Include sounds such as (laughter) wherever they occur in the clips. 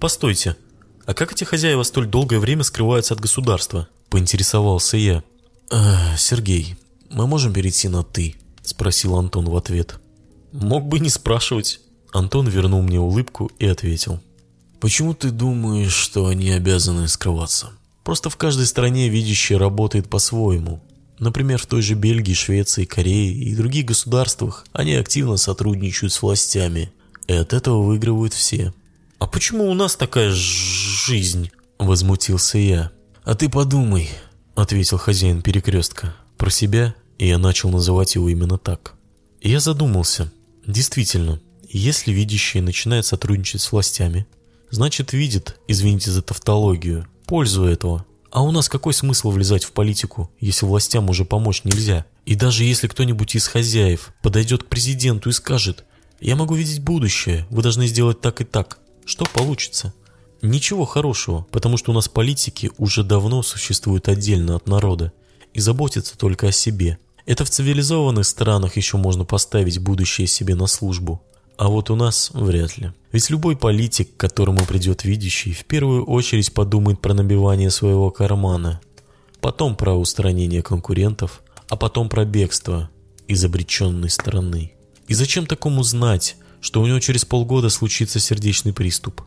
постойте, а как эти хозяева столь долгое время скрываются от государства?» – поинтересовался я. «Э, «Сергей, мы можем перейти на «ты»?» – спросил Антон в ответ. «Мог бы не спрашивать». Антон вернул мне улыбку и ответил. «Почему ты думаешь, что они обязаны скрываться? Просто в каждой стране видящий работает по-своему. Например, в той же Бельгии, Швеции, Корее и других государствах они активно сотрудничают с властями, и от этого выигрывают все. «А почему у нас такая жизнь?» – возмутился я. «А ты подумай», – ответил хозяин перекрестка. Про себя, и я начал называть его именно так. Я задумался. Действительно, если видящий начинает сотрудничать с властями, значит видит, извините за тавтологию, пользу этого. А у нас какой смысл влезать в политику, если властям уже помочь нельзя? И даже если кто-нибудь из хозяев подойдет к президенту и скажет «Я могу видеть будущее, вы должны сделать так и так», что получится? Ничего хорошего, потому что у нас политики уже давно существуют отдельно от народа и заботятся только о себе. Это в цивилизованных странах еще можно поставить будущее себе на службу. А вот у нас вряд ли. Ведь любой политик, к которому придет видящий, в первую очередь подумает про набивание своего кармана, потом про устранение конкурентов, а потом про бегство из обреченной страны. И зачем такому знать, что у него через полгода случится сердечный приступ?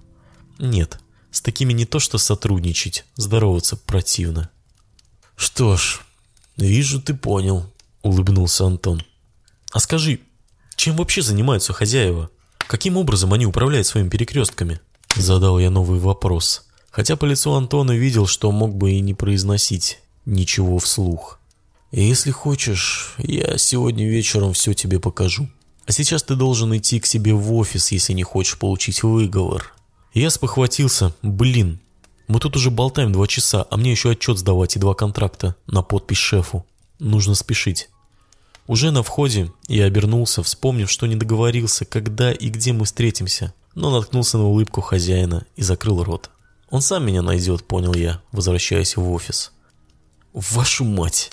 Нет, с такими не то что сотрудничать, здороваться противно. «Что ж, вижу, ты понял», — улыбнулся Антон. «А скажи, чем вообще занимаются хозяева? Каким образом они управляют своими перекрестками? Задал я новый вопрос. Хотя по лицу Антона видел, что мог бы и не произносить ничего вслух. «Если хочешь, я сегодня вечером все тебе покажу. А сейчас ты должен идти к себе в офис, если не хочешь получить выговор». Я спохватился. Блин, мы тут уже болтаем два часа, а мне еще отчет сдавать и два контракта на подпись шефу. Нужно спешить. Уже на входе я обернулся, вспомнив, что не договорился, когда и где мы встретимся, но наткнулся на улыбку хозяина и закрыл рот. Он сам меня найдет, понял я, возвращаясь в офис. Вашу мать!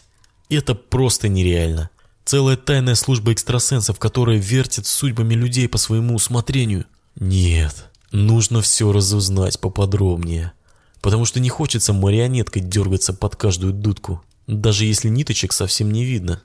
Это просто нереально. Целая тайная служба экстрасенсов, которая вертит судьбами людей по своему усмотрению. Нет, нужно все разузнать поподробнее. Потому что не хочется марионеткой дергаться под каждую дудку, даже если ниточек совсем не видно.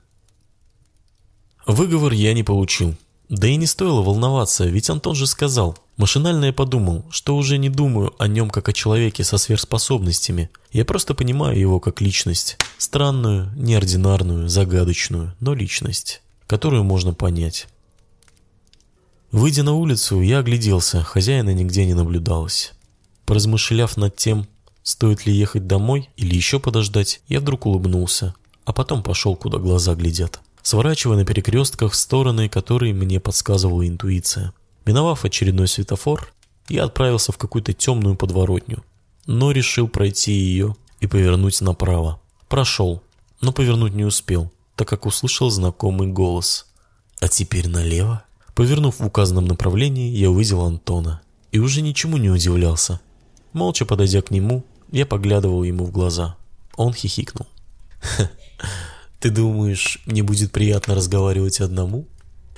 Выговор я не получил. Да и не стоило волноваться, ведь Антон же сказал. Машинально я подумал, что уже не думаю о нем как о человеке со сверхспособностями. Я просто понимаю его как личность. Странную, неординарную, загадочную, но личность, которую можно понять. Выйдя на улицу, я огляделся, хозяина нигде не наблюдалось. Поразмышляв над тем, стоит ли ехать домой или еще подождать, я вдруг улыбнулся, а потом пошел, куда глаза глядят сворачивая на перекрестках в стороны, которые мне подсказывала интуиция. Миновав очередной светофор, я отправился в какую-то темную подворотню, но решил пройти ее и повернуть направо. Прошел, но повернуть не успел, так как услышал знакомый голос. «А теперь налево?» Повернув в указанном направлении, я увидел Антона и уже ничему не удивлялся. Молча подойдя к нему, я поглядывал ему в глаза. Он хихикнул. Ты думаешь, мне будет приятно разговаривать одному?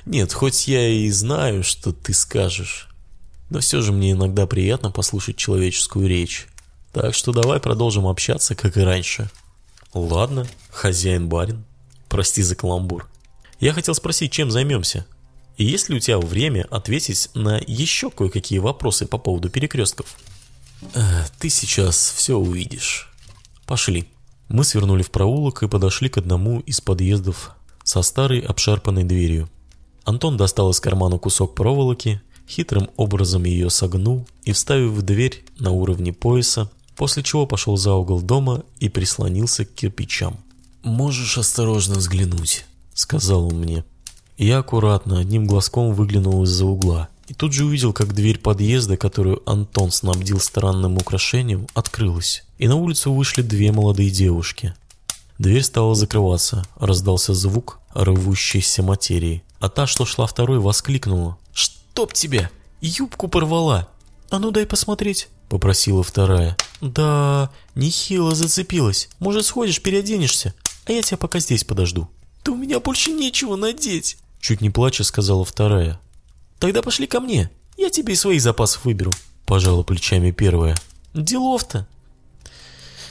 Нет, хоть я и знаю, что ты скажешь, но все же мне иногда приятно послушать человеческую речь. Так что давай продолжим общаться, как и раньше. Ладно, хозяин-барин. Прости за каламбур. Я хотел спросить, чем займемся? И есть ли у тебя время ответить на еще кое-какие вопросы по поводу перекрестков? Ты сейчас все увидишь. Пошли. Мы свернули в проулок и подошли к одному из подъездов со старой обшарпанной дверью. Антон достал из кармана кусок проволоки, хитрым образом ее согнул и, вставив в дверь на уровне пояса, после чего пошел за угол дома и прислонился к кирпичам. «Можешь осторожно взглянуть», — сказал он мне. Я аккуратно одним глазком выглянул из-за угла и тут же увидел, как дверь подъезда, которую Антон снабдил странным украшением, открылась и на улицу вышли две молодые девушки. Дверь стала закрываться, раздался звук рвущейся материи, а та, что шла второй, воскликнула. «Чтоб тебя! Юбку порвала! А ну дай посмотреть!» — попросила вторая. «Да, нехило зацепилась. Может, сходишь, переоденешься, а я тебя пока здесь подожду». «Да у меня больше нечего надеть!» Чуть не плача сказала вторая. «Тогда пошли ко мне, я тебе из своих запасов выберу. Пожала плечами первая. Делов-то.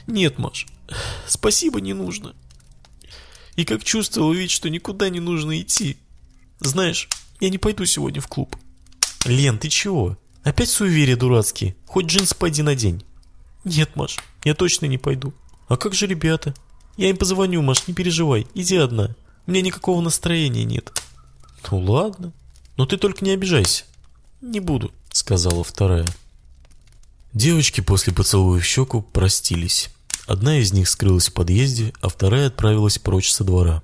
Нет, Маш, (sighs) спасибо не нужно. И как чувствовал ведь, что никуда не нужно идти. Знаешь, я не пойду сегодня в клуб. Лен, ты чего? Опять суеверия дурацкие. Хоть джинсы пойди на день. Нет, Маш, я точно не пойду. А как же ребята? Я им позвоню, Маш, не переживай. Иди одна. У меня никакого настроения нет. Ну ладно. Но ты только не обижайся. Не буду, сказала вторая. Девочки после поцелуя в щеку простились. Одна из них скрылась в подъезде, а вторая отправилась прочь со двора.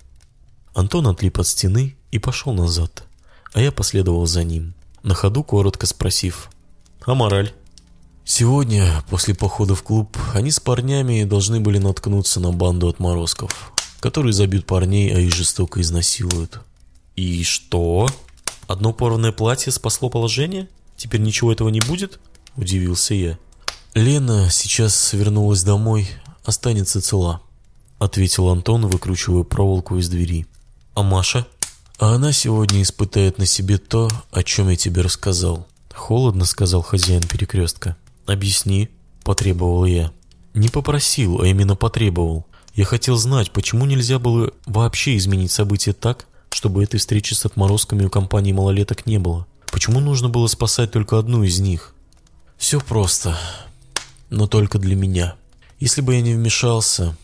Антон отлип от стены и пошел назад, а я последовал за ним, на ходу коротко спросив «А мораль?» Сегодня, после похода в клуб, они с парнями должны были наткнуться на банду отморозков, которые забьют парней, а их жестоко изнасилуют. «И что? Одно порванное платье спасло положение? Теперь ничего этого не будет?» – удивился я. «Лена сейчас вернулась домой, останется цела», – ответил Антон, выкручивая проволоку из двери. «А Маша?» «А она сегодня испытает на себе то, о чем я тебе рассказал», – холодно сказал хозяин перекрестка. «Объясни», – потребовал я. Не попросил, а именно потребовал. Я хотел знать, почему нельзя было вообще изменить события так, чтобы этой встречи с отморозками у компании малолеток не было. Почему нужно было спасать только одну из них? Все просто, но только для меня. Если бы я не вмешался,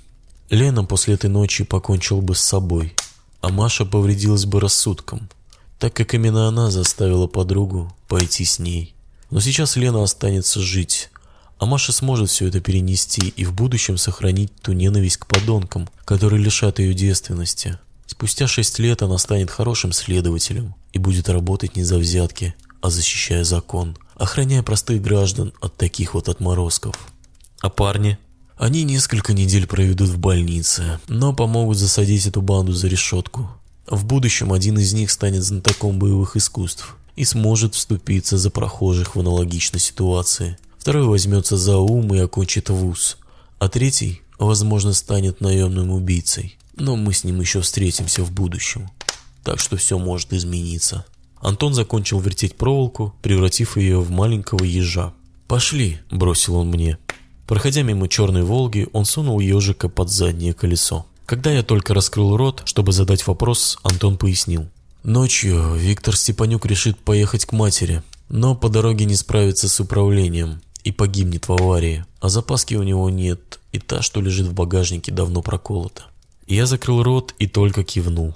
Лена после этой ночи покончила бы с собой, а Маша повредилась бы рассудком, так как именно она заставила подругу пойти с ней. Но сейчас Лена останется жить, а Маша сможет все это перенести и в будущем сохранить ту ненависть к подонкам, которые лишат ее девственности. Спустя шесть лет она станет хорошим следователем и будет работать не за взятки, а защищая закон, охраняя простых граждан от таких вот отморозков. А парни? Они несколько недель проведут в больнице, но помогут засадить эту банду за решетку. В будущем один из них станет знатоком боевых искусств и сможет вступиться за прохожих в аналогичной ситуации. Второй возьмется за ум и окончит вуз, а третий, возможно, станет наемным убийцей. Но мы с ним еще встретимся в будущем, так что все может измениться. Антон закончил вертеть проволоку, превратив ее в маленького ежа. «Пошли», – бросил он мне. Проходя мимо черной «Волги», он сунул ежика под заднее колесо. Когда я только раскрыл рот, чтобы задать вопрос, Антон пояснил. Ночью Виктор Степанюк решит поехать к матери, но по дороге не справится с управлением и погибнет в аварии, а запаски у него нет, и та, что лежит в багажнике, давно проколота. Я закрыл рот и только кивнул.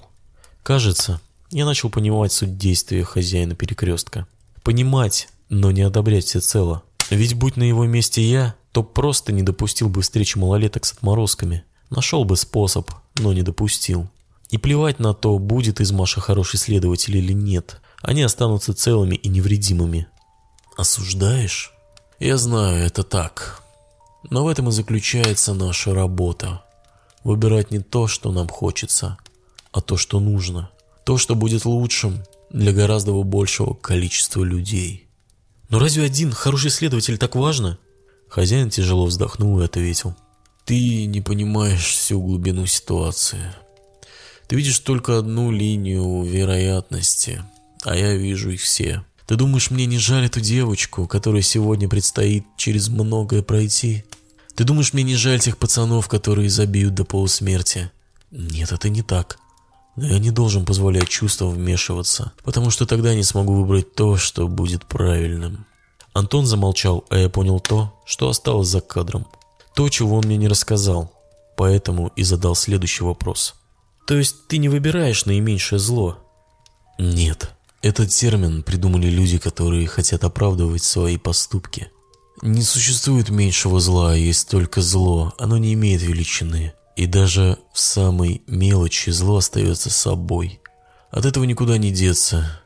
Кажется, я начал понимать суть действия хозяина перекрестка. Понимать, но не одобрять всецело. Ведь будь на его месте я, то просто не допустил бы встречи малолеток с отморозками. Нашел бы способ, но не допустил. И плевать на то, будет из Маши хороший следователь или нет. Они останутся целыми и невредимыми. Осуждаешь? Я знаю, это так. Но в этом и заключается наша работа. Выбирать не то, что нам хочется, а то, что нужно. То, что будет лучшим для гораздо большего количества людей. Но разве один хороший следователь так важно? Хозяин тяжело вздохнул и ответил. Ты не понимаешь всю глубину ситуации. Ты видишь только одну линию вероятности, а я вижу их все. Ты думаешь, мне не жаль эту девочку, которой сегодня предстоит через многое пройти? Ты думаешь, мне не жаль тех пацанов, которые забьют до полусмерти? Нет, это не так. Но я не должен позволять чувствам вмешиваться, потому что тогда не смогу выбрать то, что будет правильным. Антон замолчал, а я понял то, что осталось за кадром. То, чего он мне не рассказал. Поэтому и задал следующий вопрос. То есть ты не выбираешь наименьшее зло? Нет. Этот термин придумали люди, которые хотят оправдывать свои поступки. Не существует меньшего зла, есть только зло, оно не имеет величины. И даже в самой мелочи зло остается собой. От этого никуда не деться.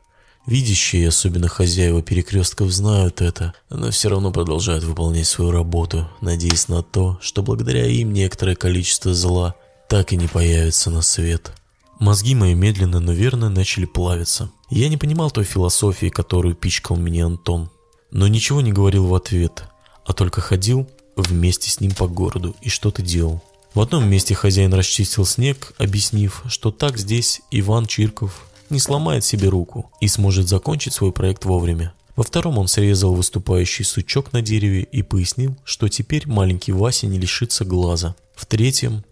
Видящие, особенно хозяева перекрестков, знают это, но все равно продолжают выполнять свою работу, надеясь на то, что благодаря им некоторое количество зла – так и не появится на свет. Мозги мои медленно, но верно начали плавиться. Я не понимал той философии, которую пичкал мне Антон. Но ничего не говорил в ответ, а только ходил вместе с ним по городу и что-то делал. В одном месте хозяин расчистил снег, объяснив, что так здесь Иван Чирков не сломает себе руку и сможет закончить свой проект вовремя. Во втором он срезал выступающий сучок на дереве и пояснил, что теперь маленький Вася не лишится глаза. В третьем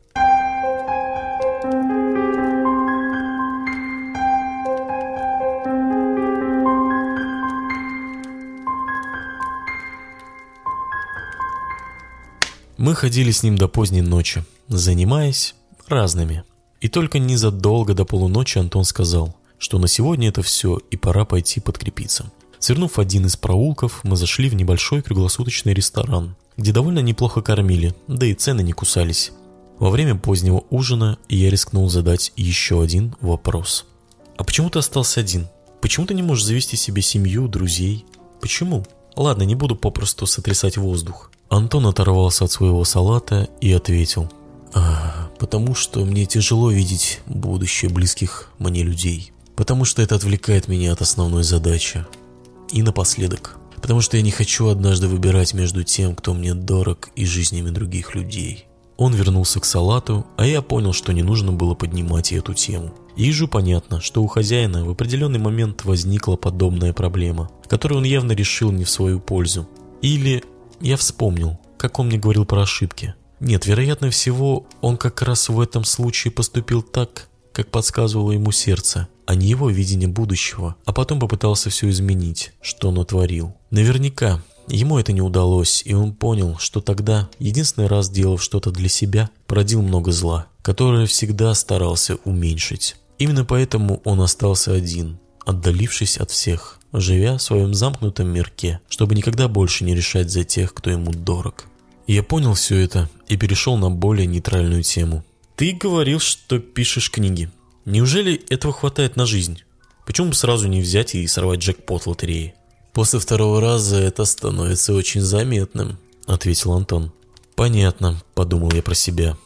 Мы ходили с ним до поздней ночи, занимаясь разными. И только незадолго до полуночи Антон сказал, что на сегодня это все и пора пойти подкрепиться. Свернув один из проулков, мы зашли в небольшой круглосуточный ресторан, где довольно неплохо кормили, да и цены не кусались. Во время позднего ужина я рискнул задать еще один вопрос. «А почему ты остался один? Почему ты не можешь завести себе семью, друзей? Почему?» Ладно, не буду попросту сотрясать воздух. Антон оторвался от своего салата и ответил. А, «Потому что мне тяжело видеть будущее близких мне людей. Потому что это отвлекает меня от основной задачи. И напоследок. Потому что я не хочу однажды выбирать между тем, кто мне дорог, и жизнями других людей». Он вернулся к салату, а я понял, что не нужно было поднимать эту тему. Ежу понятно, что у хозяина в определенный момент возникла подобная проблема, которую он явно решил не в свою пользу. Или я вспомнил, как он мне говорил про ошибки. Нет, вероятно всего, он как раз в этом случае поступил так, как подсказывало ему сердце, а не его видение будущего, а потом попытался все изменить, что он отворил. Наверняка, ему это не удалось, и он понял, что тогда, единственный раз делав что-то для себя, породил много зла, которое всегда старался уменьшить. Именно поэтому он остался один, отдалившись от всех, живя в своем замкнутом мирке, чтобы никогда больше не решать за тех, кто ему дорог. Я понял все это и перешел на более нейтральную тему. Ты говорил, что пишешь книги. Неужели этого хватает на жизнь? Почему бы сразу не взять и сорвать джекпот лотереи? После второго раза это становится очень заметным, ответил Антон. Понятно, подумал я про себя.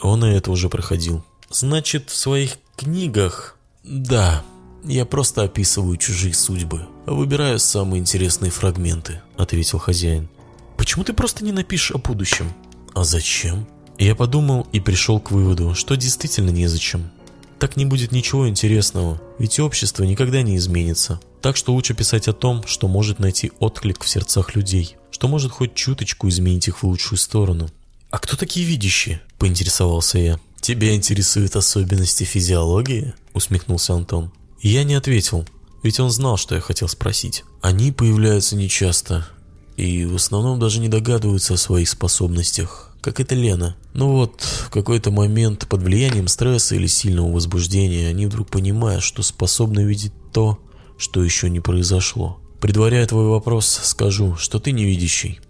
Он и это уже проходил. Значит, в своих книгах... Да, «Я просто описываю чужие судьбы, выбираю самые интересные фрагменты», — ответил хозяин. «Почему ты просто не напишешь о будущем?» «А зачем?» Я подумал и пришел к выводу, что действительно незачем. Так не будет ничего интересного, ведь общество никогда не изменится. Так что лучше писать о том, что может найти отклик в сердцах людей, что может хоть чуточку изменить их в лучшую сторону. «А кто такие видящие?» – поинтересовался я. «Тебя интересуют особенности физиологии?» – усмехнулся Антон. Я не ответил, ведь он знал, что я хотел спросить. Они появляются нечасто и в основном даже не догадываются о своих способностях, как это Лена. Но вот в какой-то момент под влиянием стресса или сильного возбуждения они вдруг понимают, что способны видеть то, что еще не произошло. Предваряя твой вопрос, скажу, что ты невидящий.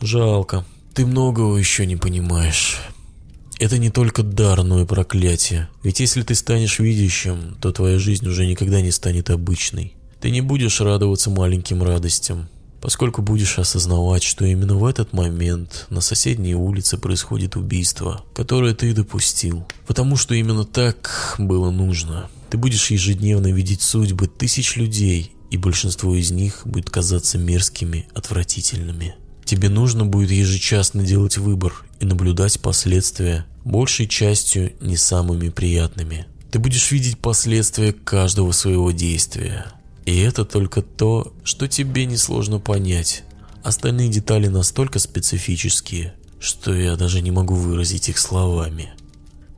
Жалко. Ты многого еще не понимаешь. Это не только дар, но и проклятие. Ведь если ты станешь видящим, то твоя жизнь уже никогда не станет обычной. Ты не будешь радоваться маленьким радостям, поскольку будешь осознавать, что именно в этот момент на соседней улице происходит убийство, которое ты допустил. Потому что именно так было нужно. Ты будешь ежедневно видеть судьбы тысяч людей, и большинство из них будет казаться мерзкими, отвратительными. Тебе нужно будет ежечасно делать выбор и наблюдать последствия, большей частью не самыми приятными. Ты будешь видеть последствия каждого своего действия. И это только то, что тебе несложно понять. Остальные детали настолько специфические, что я даже не могу выразить их словами.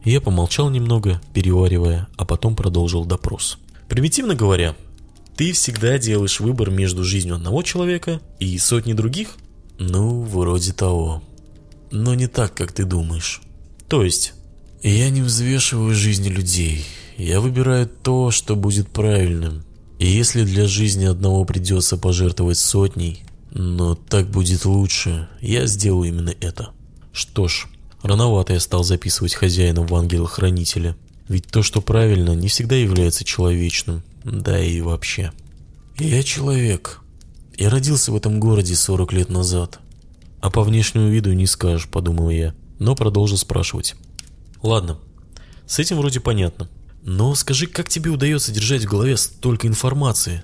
Я помолчал немного, переваривая, а потом продолжил допрос. Примитивно говоря, ты всегда делаешь выбор между жизнью одного человека и сотни других? Ну, вроде того. Но не так, как ты думаешь. То есть? Я не взвешиваю жизни людей. Я выбираю то, что будет правильным. Если для жизни одного придется пожертвовать сотней, но так будет лучше, я сделаю именно это. Что ж, рановато я стал записывать хозяина в ангела-хранителя. Ведь то, что правильно, не всегда является человечным, да и вообще. Я человек, я родился в этом городе 40 лет назад. А по внешнему виду не скажешь, подумал я, но продолжил спрашивать. Ладно, с этим вроде понятно. Но скажи, как тебе удается держать в голове столько информации?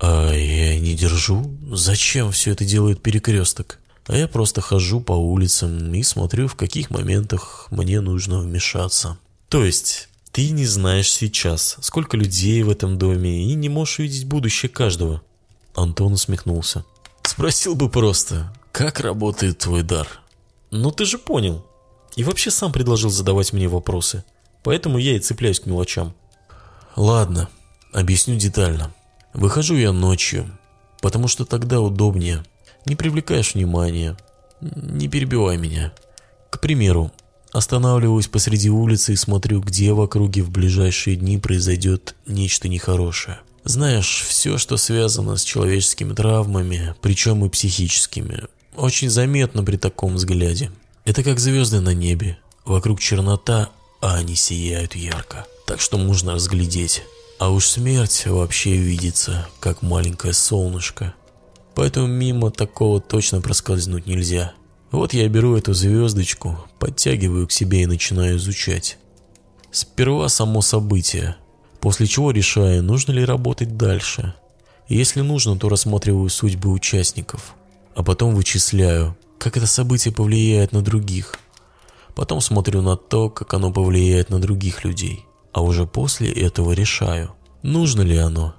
А я не держу. Зачем все это делает перекресток? А я просто хожу по улицам и смотрю, в каких моментах мне нужно вмешаться. То есть, ты не знаешь сейчас, сколько людей в этом доме и не можешь увидеть будущее каждого? Антон усмехнулся. Спросил бы просто, как работает твой дар? Ну ты же понял. И вообще сам предложил задавать мне вопросы. Поэтому я и цепляюсь к мелочам. Ладно, объясню детально. Выхожу я ночью, потому что тогда удобнее. Не привлекаешь внимания, не перебивай меня. К примеру, останавливаюсь посреди улицы и смотрю, где в округе в ближайшие дни произойдет нечто нехорошее. Знаешь, все, что связано с человеческими травмами, причем и психическими, очень заметно при таком взгляде. Это как звезды на небе. Вокруг чернота, а они сияют ярко. Так что можно разглядеть. А уж смерть вообще видится, как маленькое солнышко. Поэтому мимо такого точно проскользнуть нельзя. Вот я беру эту звездочку, подтягиваю к себе и начинаю изучать. Сперва само событие, после чего решаю, нужно ли работать дальше. Если нужно, то рассматриваю судьбы участников, а потом вычисляю, как это событие повлияет на других. Потом смотрю на то, как оно повлияет на других людей, а уже после этого решаю, нужно ли оно,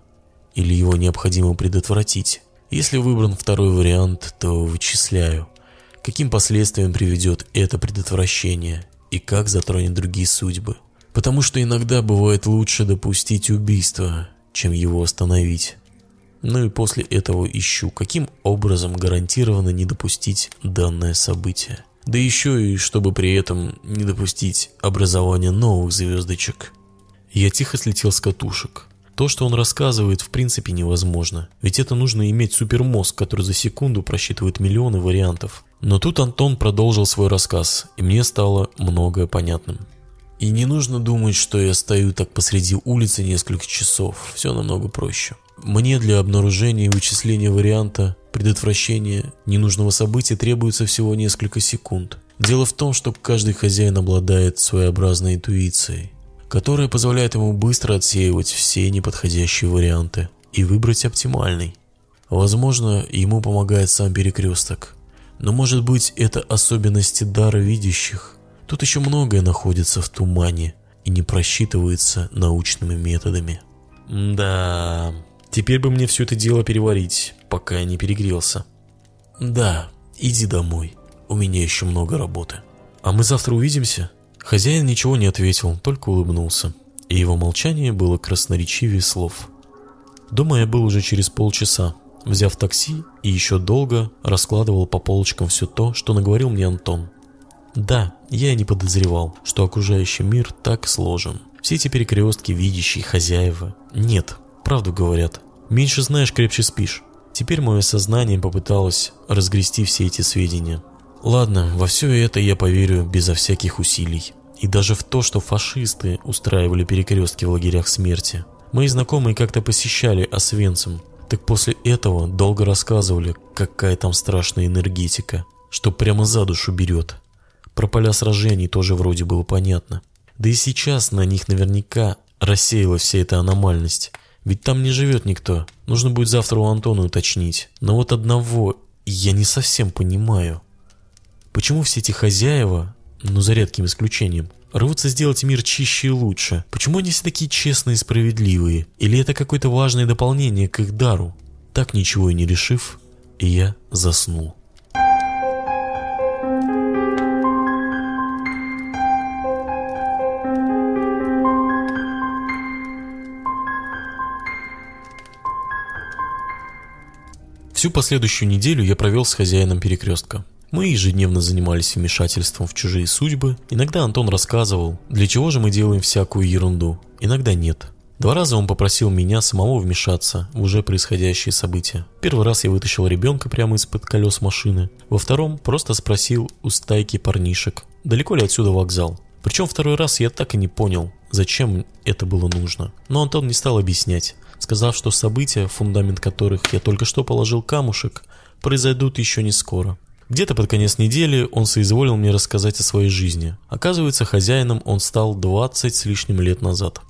или его необходимо предотвратить. Если выбран второй вариант, то вычисляю, каким последствиям приведет это предотвращение и как затронет другие судьбы. Потому что иногда бывает лучше допустить убийство, чем его остановить. Ну и после этого ищу, каким образом гарантированно не допустить данное событие. Да еще и чтобы при этом не допустить образования новых звездочек. Я тихо слетел с катушек. То, что он рассказывает, в принципе невозможно, ведь это нужно иметь супермозг, который за секунду просчитывает миллионы вариантов. Но тут Антон продолжил свой рассказ, и мне стало многое понятным. И не нужно думать, что я стою так посреди улицы несколько часов, все намного проще. Мне для обнаружения и вычисления варианта предотвращения ненужного события требуется всего несколько секунд. Дело в том, что каждый хозяин обладает своеобразной интуицией которая позволяет ему быстро отсеивать все неподходящие варианты и выбрать оптимальный. Возможно, ему помогает сам перекресток, но может быть это особенности дара видящих. Тут еще многое находится в тумане и не просчитывается научными методами. Да, теперь бы мне все это дело переварить, пока я не перегрелся. Да, иди домой, у меня еще много работы. А мы завтра увидимся? Хозяин ничего не ответил, только улыбнулся, и его молчание было красноречивее слов. Дома я был уже через полчаса, взяв такси и еще долго раскладывал по полочкам все то, что наговорил мне Антон. Да, я не подозревал, что окружающий мир так сложен. Все эти перекрестки, видящие хозяева. Нет, правду говорят. Меньше знаешь, крепче спишь. Теперь мое сознание попыталось разгрести все эти сведения. Ладно, во все это я поверю безо всяких усилий. И даже в то, что фашисты устраивали перекрестки в лагерях смерти. Мои знакомые как-то посещали Освенцим, так после этого долго рассказывали, какая там страшная энергетика, что прямо за душу берет. Про поля сражений тоже вроде было понятно. Да и сейчас на них наверняка рассеялась вся эта аномальность. Ведь там не живет никто. Нужно будет завтра у Антона уточнить. Но вот одного я не совсем понимаю. Почему все эти хозяева, ну за редким исключением, рвутся сделать мир чище и лучше? Почему они все такие честные и справедливые? Или это какое-то важное дополнение к их дару? Так ничего и не решив, я заснул. Всю последующую неделю я провел с хозяином перекрестка. Мы ежедневно занимались вмешательством в чужие судьбы. Иногда Антон рассказывал, для чего же мы делаем всякую ерунду. Иногда нет. Два раза он попросил меня самого вмешаться в уже происходящие события. Первый раз я вытащил ребенка прямо из-под колес машины. Во втором просто спросил у стайки парнишек, далеко ли отсюда вокзал. Причем второй раз я так и не понял, зачем это было нужно. Но Антон не стал объяснять, сказав, что события, фундамент которых я только что положил камушек, произойдут еще не скоро. Где-то под конец недели он соизволил мне рассказать о своей жизни. Оказывается, хозяином он стал 20 с лишним лет назад.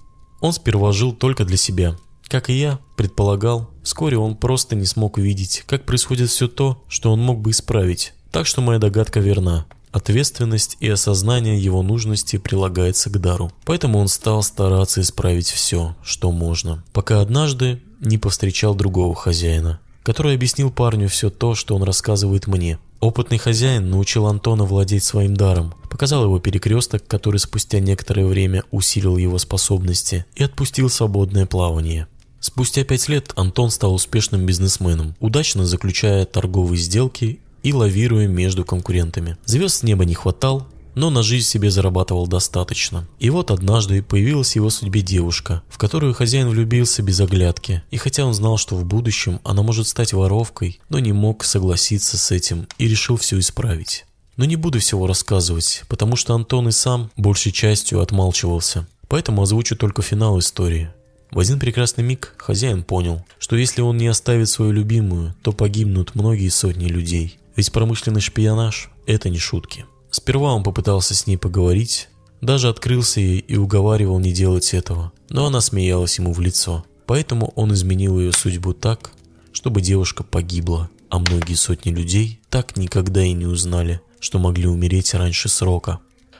Он сперва жил только для себя. Как и я предполагал, вскоре он просто не смог увидеть, как происходит все то, что он мог бы исправить. Так что моя догадка верна. Ответственность и осознание его нужности прилагается к дару. Поэтому он стал стараться исправить все, что можно, пока однажды не повстречал другого хозяина. который объяснил парню все то, что он рассказывает мне. Опытный хозяин научил Антона владеть своим даром, показал его перекресток, который спустя некоторое время усилил его способности и отпустил свободное плавание. Спустя пять лет Антон стал успешным бизнесменом, удачно заключая торговые сделки и лавируя между конкурентами. Звезд с неба не хватал, но на жизнь себе зарабатывал достаточно. И вот однажды появилась в его судьбе девушка, в которую хозяин влюбился без оглядки. И хотя он знал, что в будущем она может стать воровкой, но не мог согласиться с этим и решил все исправить. Но не буду всего рассказывать, потому что Антон и сам большей частью отмалчивался. Поэтому озвучу только финал истории. В один прекрасный миг хозяин понял, что если он не оставит свою любимую, то погибнут многие сотни людей. Ведь промышленный шпионаж – это не шутки. Сперва он попытался с ней поговорить, даже открылся ей и уговаривал не делать этого, но она смеялась ему в лицо. Поэтому он изменил ее судьбу так, чтобы девушка погибла, а многие сотни людей так никогда и не узнали, что могли умереть раньше срока.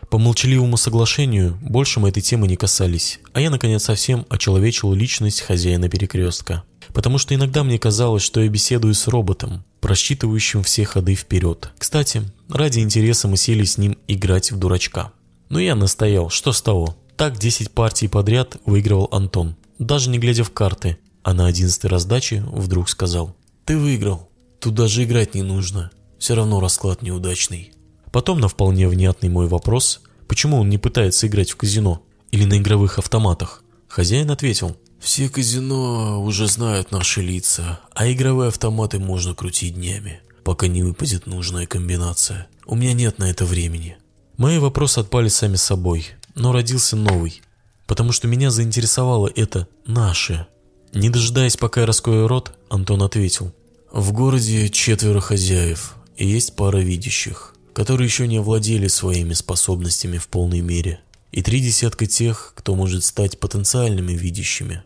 По молчаливому соглашению больше мы этой темы не касались, а я наконец совсем очеловечил личность хозяина перекрестка. Потому что иногда мне казалось, что я беседую с роботом, просчитывающим все ходы вперед. Кстати, ради интереса мы сели с ним играть в дурачка. Но я настоял, что с того. Так 10 партий подряд выигрывал Антон, даже не глядя в карты, а на 11 раздаче вдруг сказал «Ты выиграл, тут даже играть не нужно, все равно расклад неудачный». Потом на вполне внятный мой вопрос, почему он не пытается играть в казино или на игровых автоматах, хозяин ответил, «Все казино уже знают наши лица, а игровые автоматы можно крутить днями, пока не выпадет нужная комбинация. У меня нет на это времени». Мои вопросы отпали сами собой, но родился новый, потому что меня заинтересовало это «наше». Не дожидаясь, пока я раскрою рот, Антон ответил, «В городе четверо хозяев, и есть пара видящих которые еще не овладели своими способностями в полной мере, и три десятка тех, кто может стать потенциальными видящими.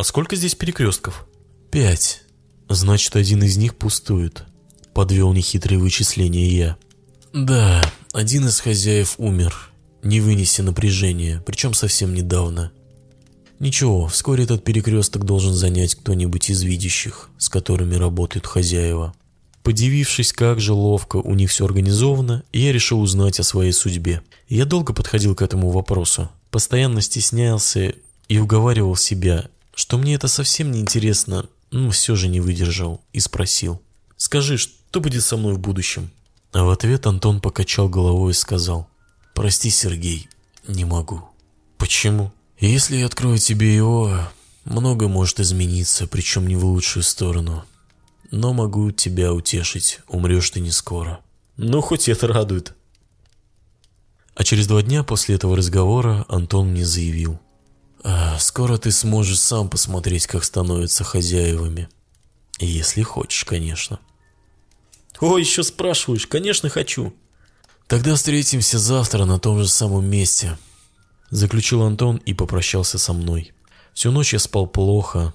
А сколько здесь перекрестков? Пять. Значит, один из них пустует. Подвел нехитрые вычисления я. Да, один из хозяев умер, не вынеся напряжения, причем совсем недавно. Ничего, вскоре этот перекресток должен занять кто-нибудь из видящих, с которыми работают хозяева. Подивившись, как же ловко у них все организовано, я решил узнать о своей судьбе. Я долго подходил к этому вопросу, постоянно стеснялся и уговаривал себя, что мне это совсем не интересно, но все же не выдержал и спросил. «Скажи, что будет со мной в будущем?» А в ответ Антон покачал головой и сказал. «Прости, Сергей, не могу». «Почему?» «Если я открою тебе его, многое может измениться, причем не в лучшую сторону. Но могу тебя утешить, умрешь ты не скоро. Ну, хоть это радует. А через два дня после этого разговора Антон мне заявил. А, скоро ты сможешь сам посмотреть, как становятся хозяевами. Если хочешь, конечно. О, еще спрашиваешь, конечно хочу. Тогда встретимся завтра на том же самом месте. Заключил Антон и попрощался со мной. Всю ночь я спал плохо,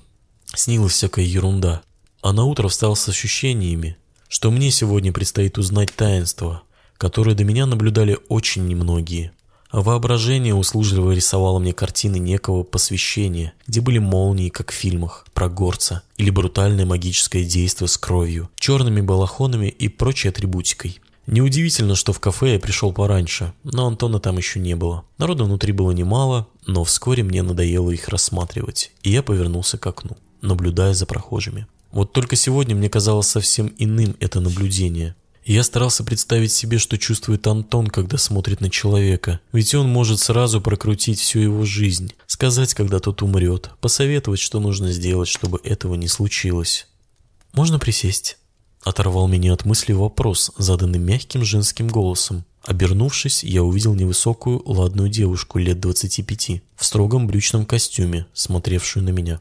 снилась всякая ерунда а на утро встал с ощущениями, что мне сегодня предстоит узнать таинство, которое до меня наблюдали очень немногие. Воображение услужливо рисовало мне картины некого посвящения, где были молнии, как в фильмах, про горца, или брутальное магическое действо с кровью, черными балахонами и прочей атрибутикой. Неудивительно, что в кафе я пришел пораньше, но Антона там еще не было. Народу внутри было немало, но вскоре мне надоело их рассматривать, и я повернулся к окну, наблюдая за прохожими. Вот только сегодня мне казалось совсем иным это наблюдение. Я старался представить себе, что чувствует Антон, когда смотрит на человека. Ведь он может сразу прокрутить всю его жизнь, сказать, когда тот умрет, посоветовать, что нужно сделать, чтобы этого не случилось. «Можно присесть?» Оторвал меня от мысли вопрос, заданный мягким женским голосом. Обернувшись, я увидел невысокую, ладную девушку лет 25 в строгом брючном костюме, смотревшую на меня.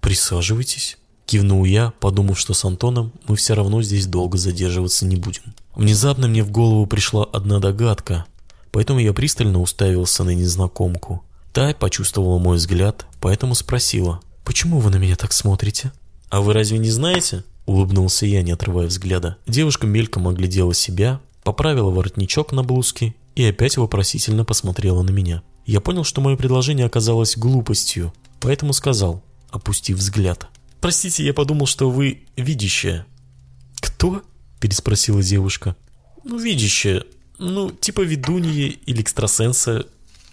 «Присаживайтесь». Кивнул я, подумав, что с Антоном мы все равно здесь долго задерживаться не будем. Внезапно мне в голову пришла одна догадка, поэтому я пристально уставился на незнакомку. Та почувствовала мой взгляд, поэтому спросила, «Почему вы на меня так смотрите?» «А вы разве не знаете?» Улыбнулся я, не отрывая взгляда. Девушка мельком оглядела себя, поправила воротничок на блузке и опять вопросительно посмотрела на меня. Я понял, что мое предложение оказалось глупостью, поэтому сказал, опустив взгляд. Простите, я подумал, что вы видящая». «Кто?» – переспросила девушка. «Ну, видящая. Ну, типа ведуньи или экстрасенса,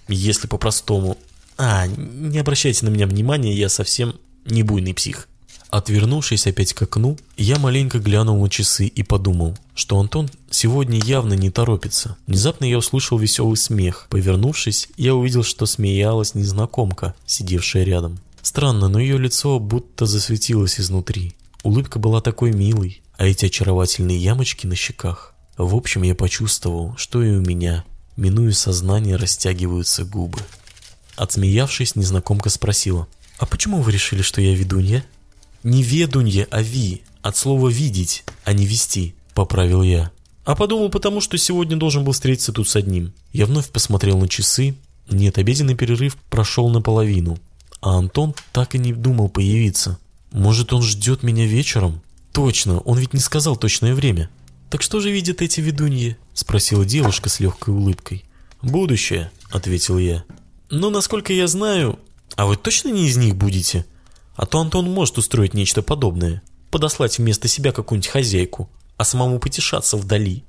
если по-простому. А, не обращайте на меня внимания, я совсем не буйный псих». Отвернувшись опять к окну, я маленько глянул на часы и подумал, что Антон сегодня явно не торопится. Внезапно я услышал веселый смех. Повернувшись, я увидел, что смеялась незнакомка, сидевшая рядом. Странно, но ее лицо будто засветилось изнутри. Улыбка была такой милой, а эти очаровательные ямочки на щеках. В общем, я почувствовал, что и у меня, минуя сознание, растягиваются губы. Отсмеявшись, незнакомка спросила, «А почему вы решили, что я ведунья?» «Не ведунья, а ви. От слова «видеть», а не «вести», — поправил я. А подумал потому, что сегодня должен был встретиться тут с одним. Я вновь посмотрел на часы. Нет, обеденный перерыв прошел наполовину. А Антон так и не думал появиться. Может, он ждет меня вечером? Точно, он ведь не сказал точное время. «Так что же видят эти ведуньи?» – спросила девушка с легкой улыбкой. «Будущее», – ответил я. «Но, насколько я знаю... А вы точно не из них будете?» А то Антон может устроить нечто подобное. Подослать вместо себя какую-нибудь хозяйку, а самому потешаться вдали.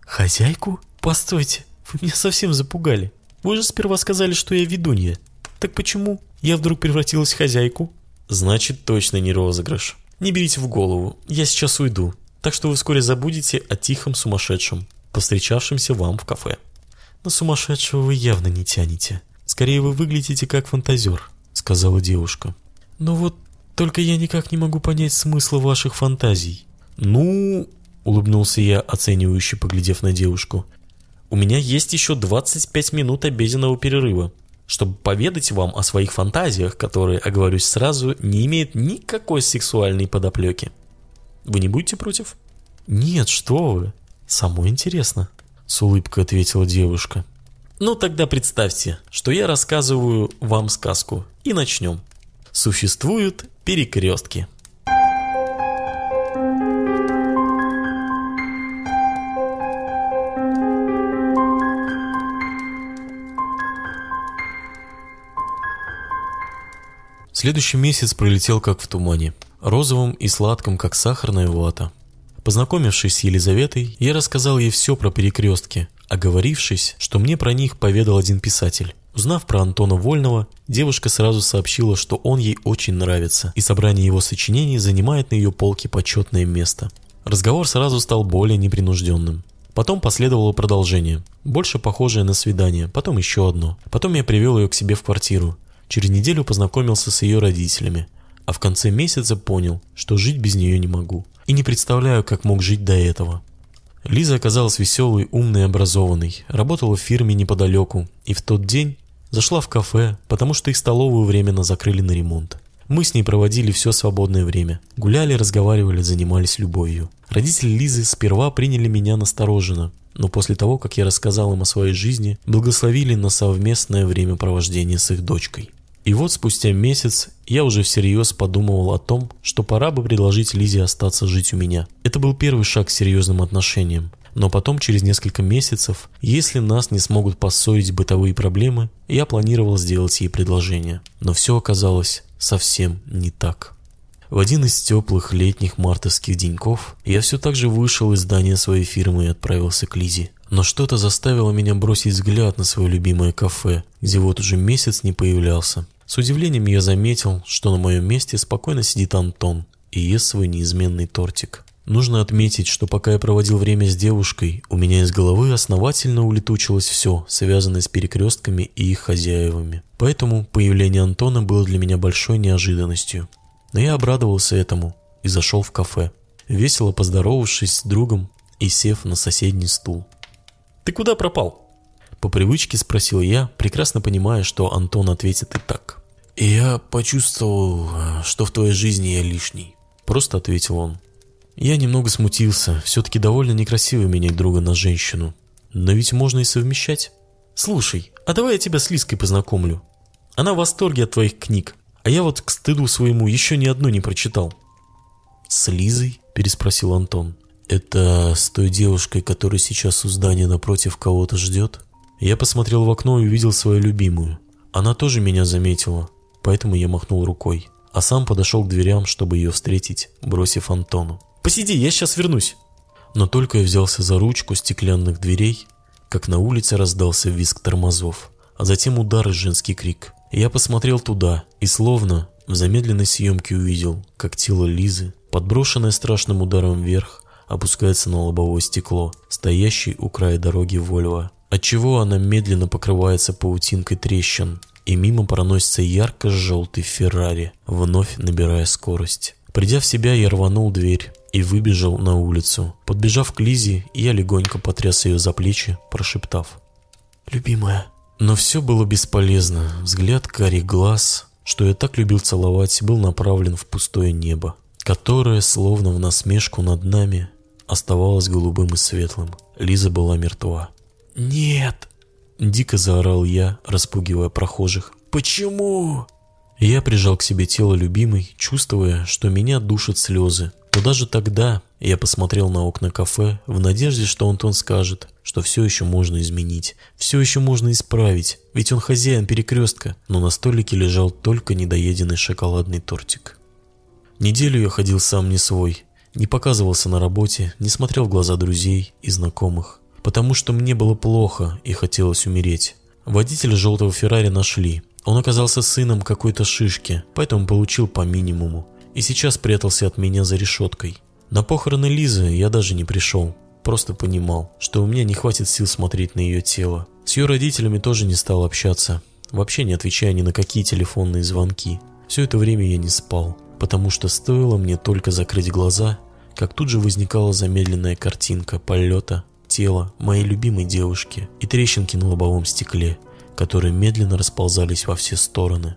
Хозяйку? Постойте, вы меня совсем запугали. Вы же сперва сказали, что я ведунья. Так почему я вдруг превратилась в хозяйку? Значит, точно не розыгрыш. Не берите в голову, я сейчас уйду. Так что вы вскоре забудете о тихом сумасшедшем, повстречавшемся вам в кафе. На сумасшедшего вы явно не тянете. Скорее вы выглядите как фантазер, сказала девушка. Но вот только я никак не могу понять смысла ваших фантазий. Ну, улыбнулся я, оценивающе поглядев на девушку. У меня есть еще 25 минут обеденного перерыва, чтобы поведать вам о своих фантазиях, которые, оговорюсь сразу, не имеют никакой сексуальной подоплеки. Вы не будете против? Нет, что вы. Само интересно, с улыбкой ответила девушка. Ну тогда представьте, что я рассказываю вам сказку, и начнем. Существуют перекрестки. Следующий месяц пролетел как в тумане, розовым и сладким, как сахарная вата. Познакомившись с Елизаветой, я рассказал ей все про перекрестки, оговорившись, что мне про них поведал один писатель. Узнав про Антона Вольного, девушка сразу сообщила, что он ей очень нравится, и собрание его сочинений занимает на ее полке почетное место. Разговор сразу стал более непринужденным. Потом последовало продолжение, больше похожее на свидание, потом еще одно. Потом я привел ее к себе в квартиру. Через неделю познакомился с ее родителями, а в конце месяца понял, что жить без нее не могу. И не представляю, как мог жить до этого. Лиза оказалась веселой, умной и образованной, работала в фирме неподалеку, и в тот день Зашла в кафе, потому что их столовую временно закрыли на ремонт. Мы с ней проводили все свободное время. Гуляли, разговаривали, занимались любовью. Родители Лизы сперва приняли меня настороженно, но после того, как я рассказал им о своей жизни, благословили на совместное времяпровождение с их дочкой. И вот спустя месяц я уже всерьез подумывал о том, что пора бы предложить Лизе остаться жить у меня. Это был первый шаг к серьезным отношениям. Но потом, через несколько месяцев, если нас не смогут поссорить бытовые проблемы, я планировал сделать ей предложение. Но все оказалось совсем не так. В один из теплых летних мартовских деньков я все так же вышел из здания своей фирмы и отправился к Лизе. Но что-то заставило меня бросить взгляд на свое любимое кафе, где вот уже месяц не появлялся. С удивлением я заметил, что на моем месте спокойно сидит Антон и ест свой неизменный тортик. Нужно отметить, что пока я проводил время с девушкой, у меня из головы основательно улетучилось все, связанное с перекрестками и их хозяевами. Поэтому появление Антона было для меня большой неожиданностью. Но я обрадовался этому и зашел в кафе, весело поздоровавшись с другом и сев на соседний стул. «Ты куда пропал?» По привычке спросил я, прекрасно понимая, что Антон ответит и так. «Я почувствовал, что в твоей жизни я лишний», – просто ответил он. Я немного смутился, все-таки довольно некрасиво менять друга на женщину. Но ведь можно и совмещать. Слушай, а давай я тебя с Лиской познакомлю. Она в восторге от твоих книг, а я вот к стыду своему еще ни одну не прочитал. С Лизой? Переспросил Антон. Это с той девушкой, которая сейчас у здания напротив кого-то ждет? Я посмотрел в окно и увидел свою любимую. Она тоже меня заметила, поэтому я махнул рукой. а сам подошел к дверям, чтобы ее встретить, бросив Антону. «Посиди, я сейчас вернусь!» Но только я взялся за ручку стеклянных дверей, как на улице раздался визг тормозов, а затем удар и женский крик. Я посмотрел туда и словно в замедленной съемке увидел, как тело Лизы, подброшенное страшным ударом вверх, опускается на лобовое стекло, стоящий у края дороги Вольво, отчего она медленно покрывается паутинкой трещин, и мимо проносится ярко-желтый Феррари, вновь набирая скорость. Придя в себя, я рванул дверь и выбежал на улицу. Подбежав к Лизе, я легонько потряс ее за плечи, прошептав «Любимая». Но все было бесполезно. Взгляд карий глаз, что я так любил целовать, был направлен в пустое небо, которое, словно в насмешку над нами, оставалось голубым и светлым. Лиза была мертва. «Нет!» Дико заорал я, распугивая прохожих. «Почему?» Я прижал к себе тело любимой, чувствуя, что меня душат слезы. Но даже тогда я посмотрел на окна кафе в надежде, что Антон скажет, что все еще можно изменить, все еще можно исправить, ведь он хозяин перекрестка, но на столике лежал только недоеденный шоколадный тортик. Неделю я ходил сам не свой, не показывался на работе, не смотрел в глаза друзей и знакомых потому что мне было плохо и хотелось умереть. Водителя желтого Феррари нашли. Он оказался сыном какой-то шишки, поэтому получил по минимуму. И сейчас прятался от меня за решеткой. На похороны Лизы я даже не пришел. Просто понимал, что у меня не хватит сил смотреть на ее тело. С ее родителями тоже не стал общаться. Вообще не отвечая ни на какие телефонные звонки. Все это время я не спал, потому что стоило мне только закрыть глаза, как тут же возникала замедленная картинка полета тело моей любимой девушки и трещинки на лобовом стекле, которые медленно расползались во все стороны.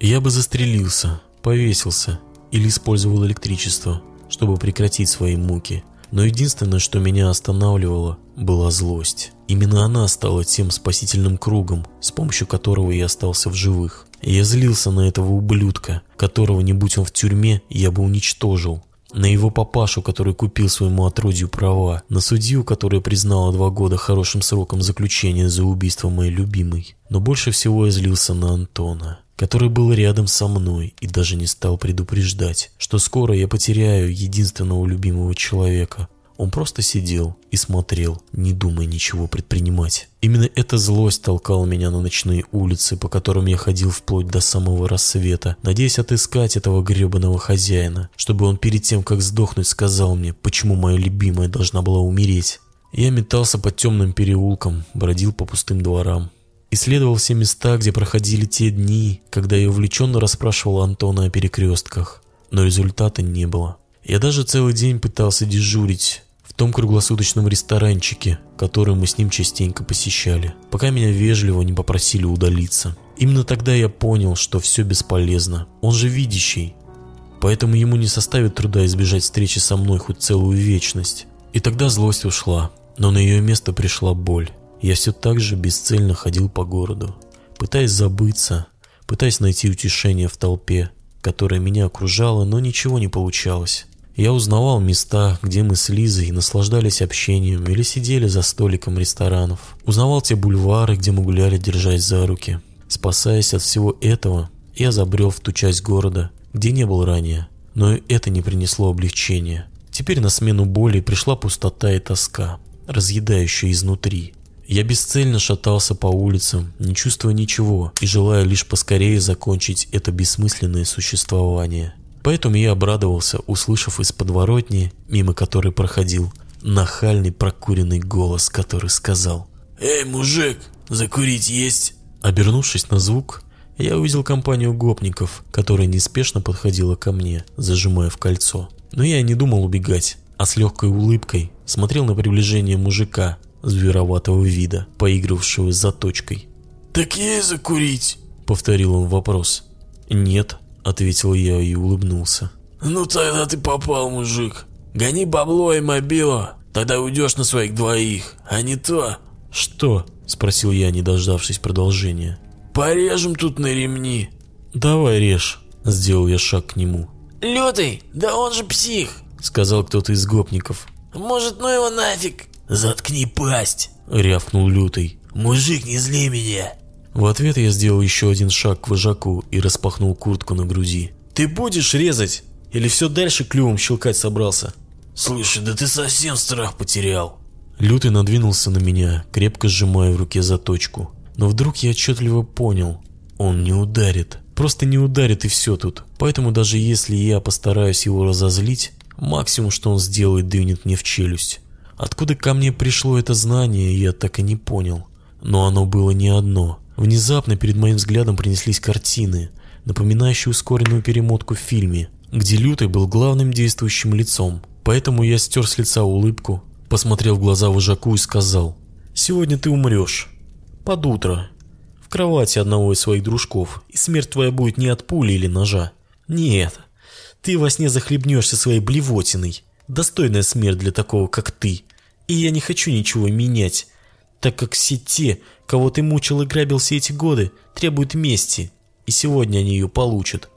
Я бы застрелился, повесился или использовал электричество, чтобы прекратить свои муки, но единственное, что меня останавливало, была злость. Именно она стала тем спасительным кругом, с помощью которого я остался в живых. Я злился на этого ублюдка, которого, не будь он в тюрьме, я бы уничтожил, на его папашу, который купил своему отродью права, на судью, которая признала два года хорошим сроком заключения за убийство моей любимой. Но больше всего я злился на Антона, который был рядом со мной и даже не стал предупреждать, что скоро я потеряю единственного любимого человека, он просто сидел и смотрел, не думая ничего предпринимать. Именно эта злость толкала меня на ночные улицы, по которым я ходил вплоть до самого рассвета, надеясь отыскать этого гребаного хозяина, чтобы он перед тем, как сдохнуть, сказал мне, почему моя любимая должна была умереть. Я метался по темным переулкам, бродил по пустым дворам. Исследовал все места, где проходили те дни, когда я увлеченно расспрашивал Антона о перекрестках. Но результата не было. Я даже целый день пытался дежурить в том круглосуточном ресторанчике, который мы с ним частенько посещали, пока меня вежливо не попросили удалиться. Именно тогда я понял, что все бесполезно. Он же видящий. Поэтому ему не составит труда избежать встречи со мной хоть целую вечность. И тогда злость ушла, но на ее место пришла боль. Я все так же бесцельно ходил по городу, пытаясь забыться, пытаясь найти утешение в толпе, которая меня окружала, но ничего не получалось. Я узнавал места, где мы с Лизой наслаждались общением или сидели за столиком ресторанов. Узнавал те бульвары, где мы гуляли, держась за руки. Спасаясь от всего этого, я забрел в ту часть города, где не был ранее. Но и это не принесло облегчения. Теперь на смену боли пришла пустота и тоска, разъедающая изнутри. Я бесцельно шатался по улицам, не чувствуя ничего и желая лишь поскорее закончить это бессмысленное существование. Поэтому я обрадовался, услышав из подворотни, мимо которой проходил, нахальный прокуренный голос, который сказал «Эй, мужик, закурить есть?» Обернувшись на звук, я увидел компанию гопников, которая неспешно подходила ко мне, зажимая в кольцо. Но я не думал убегать, а с легкой улыбкой смотрел на приближение мужика звероватого вида, поигравшего с заточкой. «Так есть закурить?» — повторил он вопрос. «Нет», ответил я и улыбнулся. Ну тогда ты попал, мужик. Гони бабло и мобило, тогда уйдешь на своих двоих, а не то. Что? Спросил я, не дождавшись продолжения. Порежем тут на ремни. Давай режь. Сделал я шаг к нему. Лютый, да он же псих, сказал кто-то из гопников. Может, ну его нафиг? Заткни пасть, рявкнул Лютый. Мужик, не зли меня. В ответ я сделал еще один шаг к вожаку и распахнул куртку на груди. Ты будешь резать? Или все дальше клювом щелкать собрался? Слушай, да ты совсем страх потерял. Лютый надвинулся на меня, крепко сжимая в руке заточку. Но вдруг я отчетливо понял, он не ударит. Просто не ударит и все тут. Поэтому даже если я постараюсь его разозлить, максимум, что он сделает, дынет мне в челюсть. Откуда ко мне пришло это знание, я так и не понял. Но оно было не одно. Внезапно перед моим взглядом принеслись картины, напоминающие ускоренную перемотку в фильме, где Лютый был главным действующим лицом. Поэтому я стер с лица улыбку, посмотрел в глаза вожаку и сказал, «Сегодня ты умрешь. Под утро. В кровати одного из своих дружков, и смерть твоя будет не от пули или ножа. Нет, ты во сне захлебнешься своей блевотиной. Достойная смерть для такого, как ты. И я не хочу ничего менять, так как все те, кого ты мучил и грабил все эти годы, требуют мести, и сегодня они ее получат.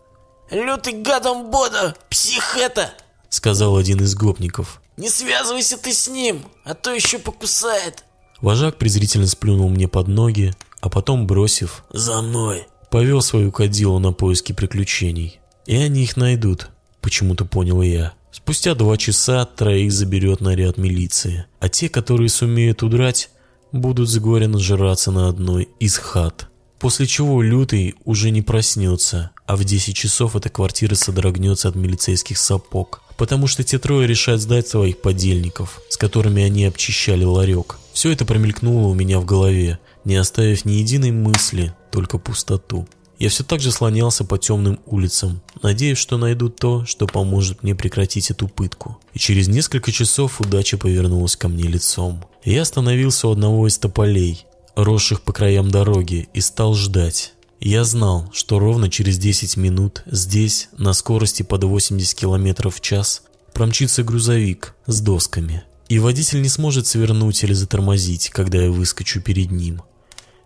«Лютый гадом Бода, псих это!» — сказал один из гопников. «Не связывайся ты с ним, а то еще покусает!» Вожак презрительно сплюнул мне под ноги, а потом, бросив «За мной!» повел свою кадилу на поиски приключений. И они их найдут, почему-то понял я. Спустя два часа троих заберет наряд милиции, а те, которые сумеют удрать, будут с горя нажираться на одной из хат. После чего Лютый уже не проснется, а в 10 часов эта квартира содрогнется от милицейских сапог, потому что те трое решают сдать своих подельников, с которыми они обчищали ларек. Все это промелькнуло у меня в голове, не оставив ни единой мысли, только пустоту. Я все так же слонялся по темным улицам, надеясь, что найду то, что поможет мне прекратить эту пытку. И через несколько часов удача повернулась ко мне лицом. Я остановился у одного из тополей, росших по краям дороги, и стал ждать. Я знал, что ровно через 10 минут здесь, на скорости под 80 км в час, промчится грузовик с досками. И водитель не сможет свернуть или затормозить, когда я выскочу перед ним.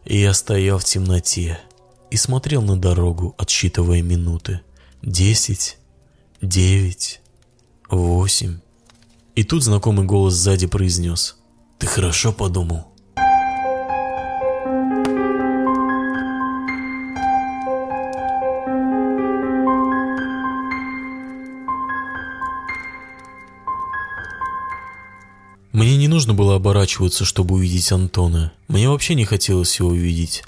И я стоял в темноте и смотрел на дорогу, отсчитывая минуты. Десять, девять, восемь. И тут знакомый голос сзади произнес. «Ты хорошо подумал?» Мне не нужно было оборачиваться, чтобы увидеть Антона. Мне вообще не хотелось его увидеть.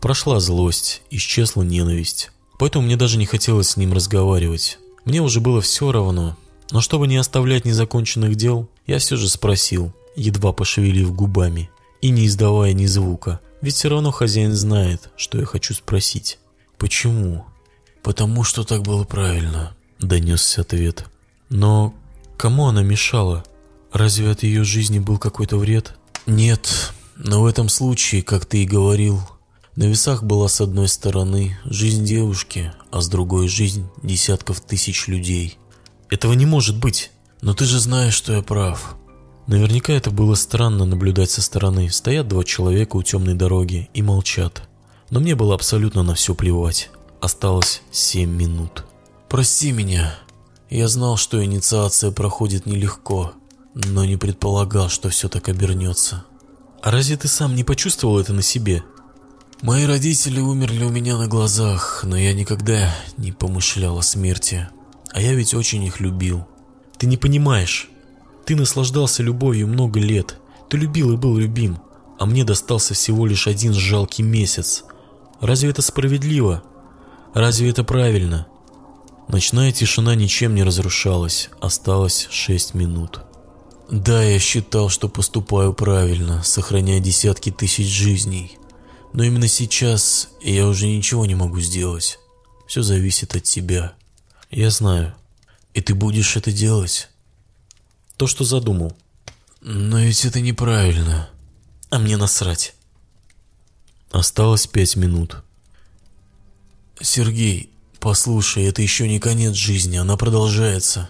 Прошла злость, исчезла ненависть. Поэтому мне даже не хотелось с ним разговаривать. Мне уже было все равно. Но чтобы не оставлять незаконченных дел, я все же спросил, едва пошевелив губами и не издавая ни звука. Ведь все равно хозяин знает, что я хочу спросить. «Почему?» «Потому что так было правильно», — донесся ответ. «Но кому она мешала?» Разве от ее жизни был какой-то вред? Нет, но в этом случае, как ты и говорил, на весах была с одной стороны жизнь девушки, а с другой жизнь десятков тысяч людей. Этого не может быть. Но ты же знаешь, что я прав. Наверняка это было странно наблюдать со стороны. Стоят два человека у темной дороги и молчат. Но мне было абсолютно на все плевать. Осталось семь минут. Прости меня. Я знал, что инициация проходит нелегко но не предполагал, что все так обернется. А разве ты сам не почувствовал это на себе? Мои родители умерли у меня на глазах, но я никогда не помышлял о смерти. А я ведь очень их любил. Ты не понимаешь. Ты наслаждался любовью много лет. Ты любил и был любим. А мне достался всего лишь один жалкий месяц. Разве это справедливо? Разве это правильно? Ночная тишина ничем не разрушалась. Осталось шесть минут. Да, я считал, что поступаю правильно, сохраняя десятки тысяч жизней. Но именно сейчас я уже ничего не могу сделать. Все зависит от тебя. Я знаю. И ты будешь это делать? То, что задумал. Но ведь это неправильно. А мне насрать. Осталось пять минут. Сергей, послушай, это еще не конец жизни, она продолжается.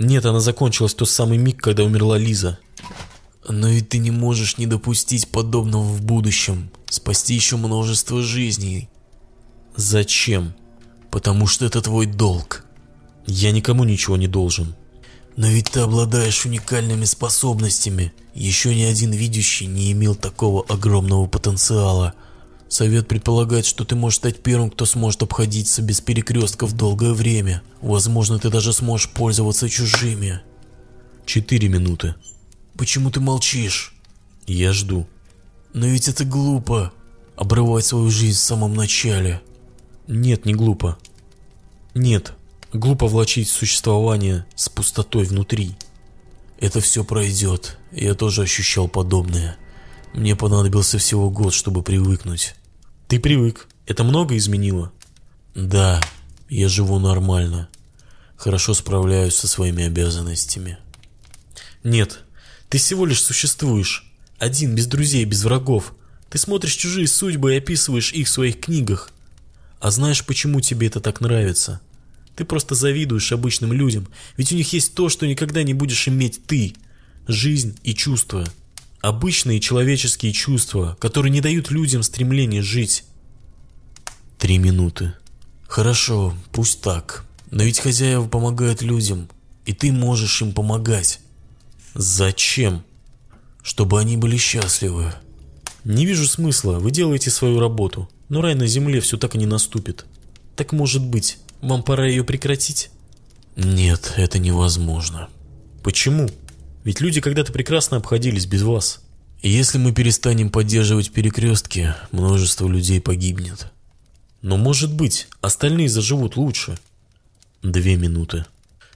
Нет, она закончилась в тот самый миг, когда умерла Лиза. Но ведь ты не можешь не допустить подобного в будущем. Спасти еще множество жизней. Зачем? Потому что это твой долг. Я никому ничего не должен. Но ведь ты обладаешь уникальными способностями. Еще ни один видящий не имел такого огромного потенциала. Совет предполагает, что ты можешь стать первым, кто сможет обходиться без перекрестков долгое время. Возможно, ты даже сможешь пользоваться чужими. Четыре минуты. Почему ты молчишь? Я жду. Но ведь это глупо. Обрывать свою жизнь в самом начале. Нет, не глупо. Нет, глупо влачить существование с пустотой внутри. Это все пройдет. Я тоже ощущал подобное. Мне понадобился всего год, чтобы привыкнуть. Ты привык. Это много изменило? Да, я живу нормально. Хорошо справляюсь со своими обязанностями. Нет, ты всего лишь существуешь. Один, без друзей, без врагов. Ты смотришь чужие судьбы и описываешь их в своих книгах. А знаешь, почему тебе это так нравится? Ты просто завидуешь обычным людям, ведь у них есть то, что никогда не будешь иметь ты. Жизнь и чувства. Обычные человеческие чувства, которые не дают людям стремления жить. Три минуты. Хорошо, пусть так. Но ведь хозяева помогают людям, и ты можешь им помогать. Зачем? Чтобы они были счастливы. Не вижу смысла, вы делаете свою работу, но рай на земле все так и не наступит. Так может быть, вам пора ее прекратить? Нет, это невозможно. Почему? Ведь люди когда-то прекрасно обходились без вас. Если мы перестанем поддерживать перекрестки, множество людей погибнет. Но может быть, остальные заживут лучше. Две минуты.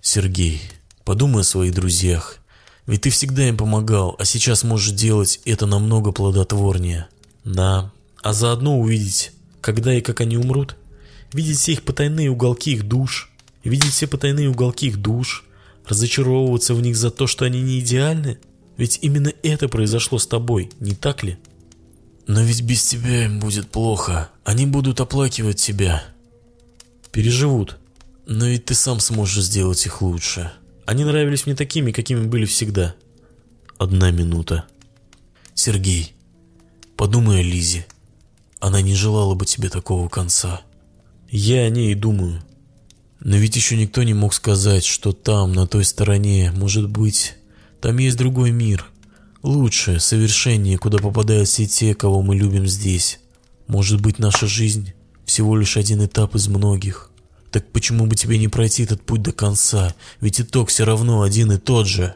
Сергей, подумай о своих друзьях. Ведь ты всегда им помогал, а сейчас можешь делать это намного плодотворнее. Да, а заодно увидеть, когда и как они умрут. Видеть все их потайные уголки их душ. Видеть все потайные уголки их душ. Разочаровываться в них за то, что они не идеальны. Ведь именно это произошло с тобой, не так ли? Но ведь без тебя им будет плохо. Они будут оплакивать тебя. Переживут. Но ведь ты сам сможешь сделать их лучше. Они нравились мне такими, какими были всегда. Одна минута. Сергей, подумай о Лизе. Она не желала бы тебе такого конца. Я о ней думаю. Но ведь еще никто не мог сказать, что там, на той стороне, может быть, там есть другой мир. Лучше, совершеннее, куда попадают все те, кого мы любим здесь. Может быть, наша жизнь всего лишь один этап из многих. Так почему бы тебе не пройти этот путь до конца? Ведь итог все равно один и тот же.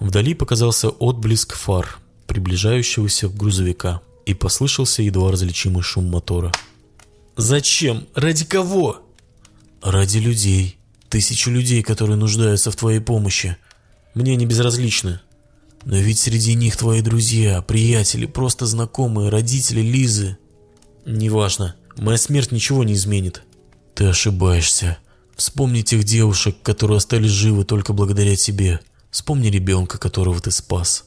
Вдали показался отблеск фар, приближающегося грузовика, и послышался едва различимый шум мотора. «Зачем? Ради кого?» «Ради людей. Тысячи людей, которые нуждаются в твоей помощи. Мне не безразлично. Но ведь среди них твои друзья, приятели, просто знакомые, родители Лизы. Неважно. Моя смерть ничего не изменит. Ты ошибаешься. Вспомни тех девушек, которые остались живы только благодаря тебе. Вспомни ребенка, которого ты спас.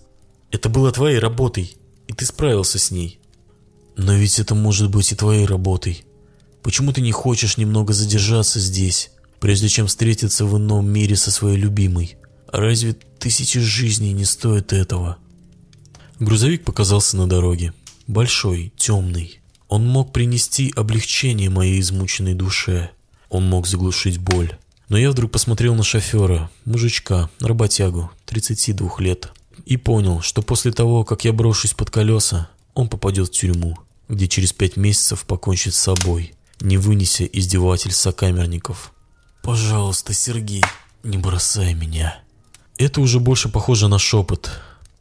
Это было твоей работой, и ты справился с ней. Но ведь это может быть и твоей работой. Почему ты не хочешь немного задержаться здесь, прежде чем встретиться в ином мире со своей любимой? Разве тысячи жизней не стоят этого? Грузовик показался на дороге. Большой, темный. Он мог принести облегчение моей измученной душе. Он мог заглушить боль. Но я вдруг посмотрел на шофера, мужичка, работягу, 32 лет, и понял, что после того, как я брошусь под колеса, он попадет в тюрьму, где через пять месяцев покончит с собой, не вынеся издевательств сокамерников. «Пожалуйста, Сергей, не бросай меня». Это уже больше похоже на шепот.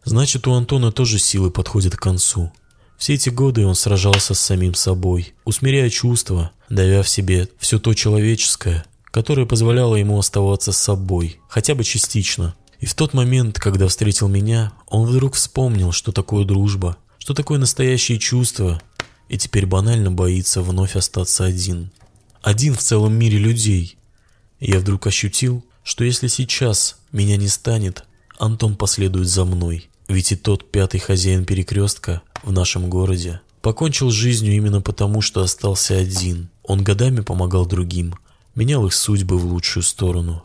Значит, у Антона тоже силы подходят к концу. Все эти годы он сражался с самим собой, усмиряя чувства, давя в себе все то человеческое, которое позволяло ему оставаться с собой, хотя бы частично. И в тот момент, когда встретил меня, он вдруг вспомнил, что такое дружба, что такое настоящее чувство, и теперь банально боится вновь остаться один. Один в целом мире людей. И я вдруг ощутил, что если сейчас меня не станет, Антон последует за мной. Ведь и тот пятый хозяин перекрестка в нашем городе покончил жизнью именно потому, что остался один. Он годами помогал другим, менял их судьбы в лучшую сторону.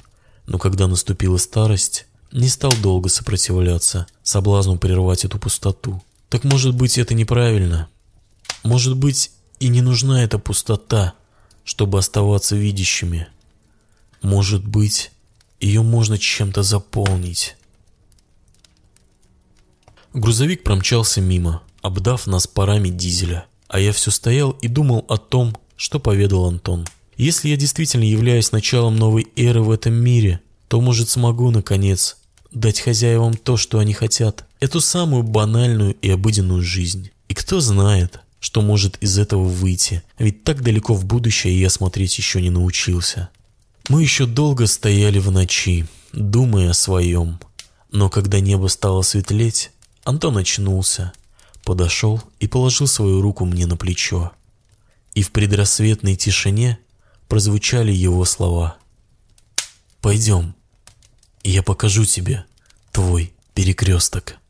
Но когда наступила старость, не стал долго сопротивляться, соблазну прервать эту пустоту. Так может быть это неправильно? Может быть и не нужна эта пустота, чтобы оставаться видящими? Может быть ее можно чем-то заполнить. Грузовик промчался мимо, обдав нас парами дизеля, А я все стоял и думал о том, что поведал Антон. Если я действительно являюсь началом новой эры в этом мире, то, может, смогу, наконец, дать хозяевам то, что они хотят. Эту самую банальную и обыденную жизнь. И кто знает, что может из этого выйти, ведь так далеко в будущее я смотреть еще не научился. Мы еще долго стояли в ночи, думая о своем. Но когда небо стало светлеть, Антон очнулся, подошел и положил свою руку мне на плечо. И в предрассветной тишине прозвучали его слова. «Пойдем, я покажу тебе твой перекресток».